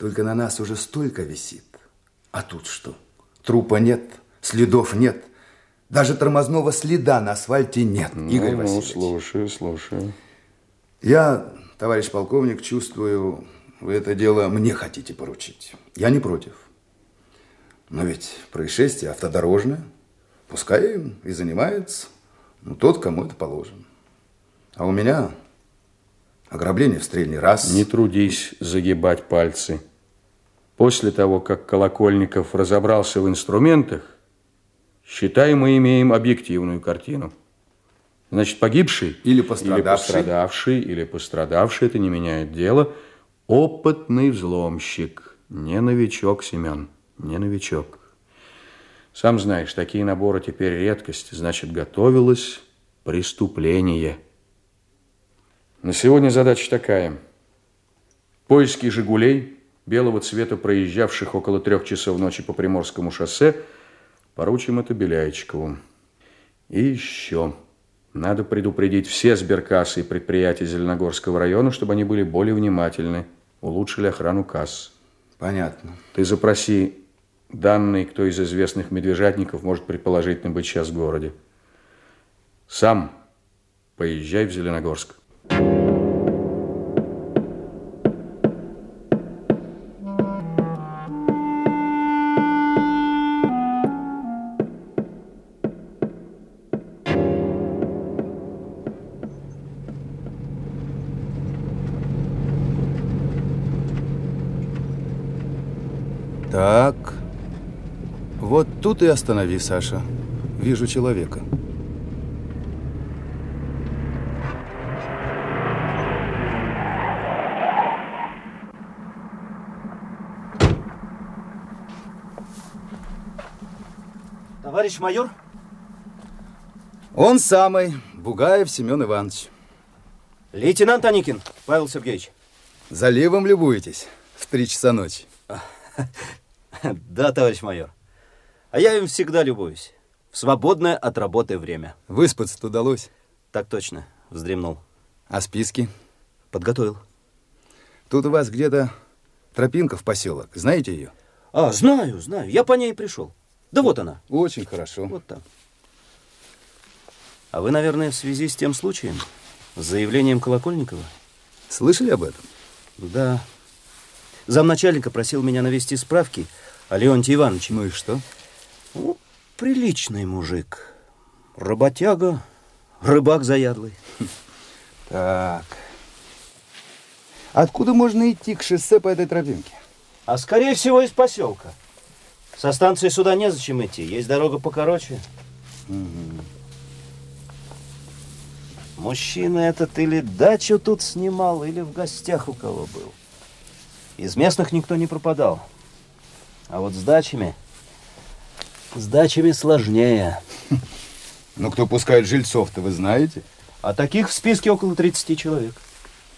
Только на нас уже столько висит. А тут что? Трупа нет, следов нет. Даже тормозного следа на асфальте нет, ну, Игорь ну, Васильевич. слушаю, слушаю. Я, товарищ полковник, чувствую, вы это дело мне хотите поручить. Я не против. Но ведь происшествие автодорожное. Пускай им и занимается ну, тот, кому это положено. А у меня ограбление в стрельный раз. Не трудись загибать пальцы. После того, как Колокольников разобрался в инструментах, считай, мы имеем объективную картину. Значит, погибший или пострадавший. или пострадавший, или пострадавший, это не меняет дело. Опытный взломщик, не новичок, Семен, не новичок. Сам знаешь, такие наборы теперь редкость, значит, готовилось преступление. На сегодня задача такая. Поиски «Жигулей» белого цвета, проезжавших около трех часов ночи по Приморскому шоссе, поручим это Беляйчикову. И еще... Надо предупредить все сберкассы и предприятия Зеленогорского района, чтобы они были более внимательны, улучшили охрану касс. Понятно. Ты запроси данные, кто из известных медвежатников может предположительно быть сейчас в городе. Сам поезжай в Зеленогорск. Так, вот тут и останови, Саша. Вижу человека. Товарищ майор? Он самый, Бугаев Семен Иванович. Лейтенант Аникин, Павел Сергеевич. Заливом любуетесь в три часа ночи. Да, товарищ майор. А я им всегда любуюсь. В свободное от работы время. Выспаться-то удалось? Так точно, вздремнул. А списки? Подготовил. Тут у вас где-то тропинка в поселок. Знаете ее? А, знаю, знаю. Я по ней пришел. Да вот она. Очень хорошо. Вот там. А вы, наверное, в связи с тем случаем, с заявлением Колокольникова? Слышали об этом? Да. Замначальника просил меня навести справки о Леонтии Ивановиче. Ну и что? Ну, приличный мужик. Работяга, рыбак заядлый. Так. Откуда можно идти к шоссе по этой тропинке? А скорее всего из поселка. Со станции сюда незачем идти. Есть дорога покороче. Угу. Мужчина этот или дачу тут снимал, или в гостях у кого был. Из местных никто не пропадал. А вот с дачами... С дачами сложнее. Ну, кто пускает жильцов-то, вы знаете? А таких в списке около 30 человек.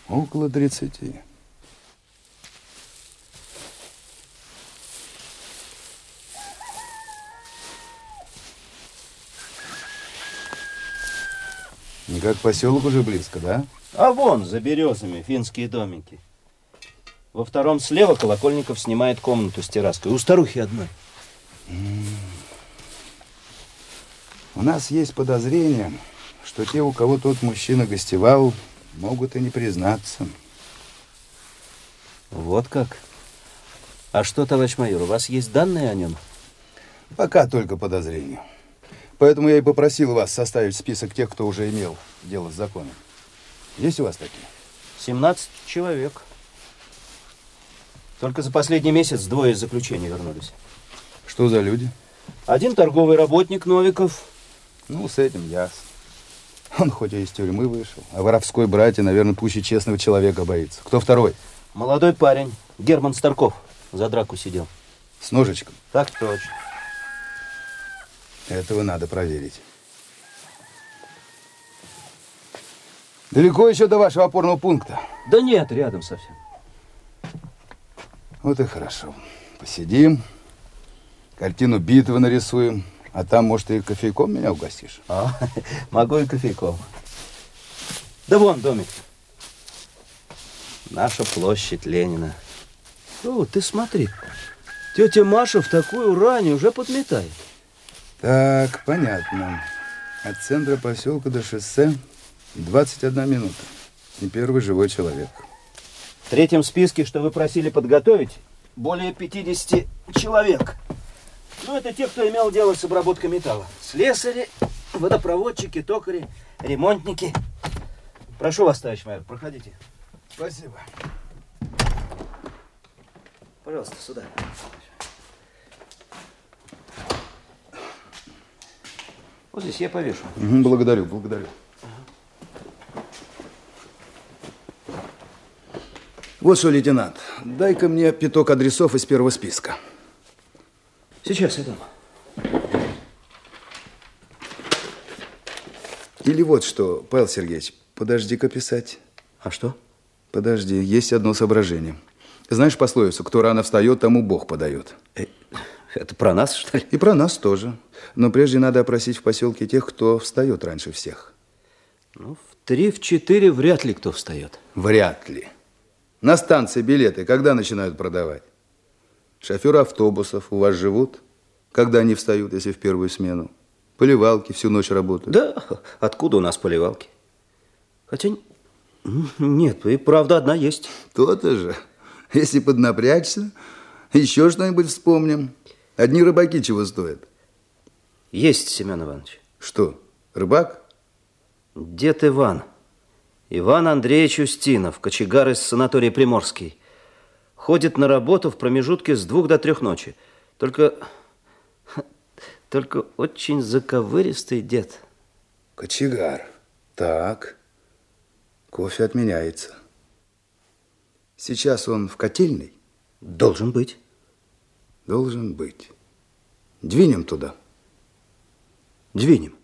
Около 30. Никак поселок уже близко, да? А вон, за березами, финские домики. Во втором слева Колокольников снимает комнату с терраской. У старухи одной. У нас есть подозрение, что те, у кого тот мужчина гостевал, могут и не признаться. Вот как? А что, товарищ майор, у вас есть данные о нем? Пока только подозрение. Поэтому я и попросил вас составить список тех, кто уже имел дело с законом. Есть у вас такие? 17 человек. Только за последний месяц двое из заключения вернулись. Что за люди? Один торговый работник Новиков. Ну, с этим ясно. Он хоть и из тюрьмы вышел, а воровской братья, наверное, пуще честного человека боится. Кто второй? Молодой парень, Герман Старков, за драку сидел. С ножичком? Так точно. Этого надо проверить. Далеко еще до вашего опорного пункта? Да нет, рядом совсем. Вот и хорошо. Посидим, картину битвы нарисуем, а там, может, и кофейком меня угостишь? А, могу и кофейком. Да вон домик. Наша площадь Ленина. О, ты смотри. Тетя Маша в такую рань уже подметает. Так, понятно. От центра поселка до шоссе 21 минута. И первый живой человек. В третьем списке, что вы просили подготовить, более 50 человек. Ну, это те, кто имел дело с обработкой металла. Слесари, водопроводчики, токари, ремонтники. Прошу вас, товарищ майор, проходите. Спасибо. Пожалуйста, сюда. Вот здесь я повешу. Благодарю, благодарю. Вот что, лейтенант, дай-ка мне пяток адресов из первого списка. Сейчас я дам. Или вот что, Павел Сергеевич, подожди-ка писать. А что? Подожди, есть одно соображение. Знаешь пословицу, кто рано встает, тому Бог подает. Э, Это про нас, что ли? И про нас тоже. Но прежде надо опросить в поселке тех, кто встает раньше всех. Ну, в три, в четыре вряд ли кто встает. Вряд ли. На станции билеты когда начинают продавать? Шоферы автобусов у вас живут? Когда они встают, если в первую смену? Поливалки всю ночь работают. Да, откуда у нас поливалки? Хотя нет, и правда одна есть. То-то же. Если поднапрячься, еще что-нибудь вспомним. Одни рыбаки чего стоят? Есть, Семен Иванович. Что, рыбак? Дед Иван. Иван Андреевич Устинов, кочегар из санатория Приморский. Ходит на работу в промежутке с двух до трех ночи. Только... Только очень заковыристый дед. Кочегар. Так. Кофе отменяется. Сейчас он в котельной? Должен быть. Должен быть. Двинем туда. Двинем.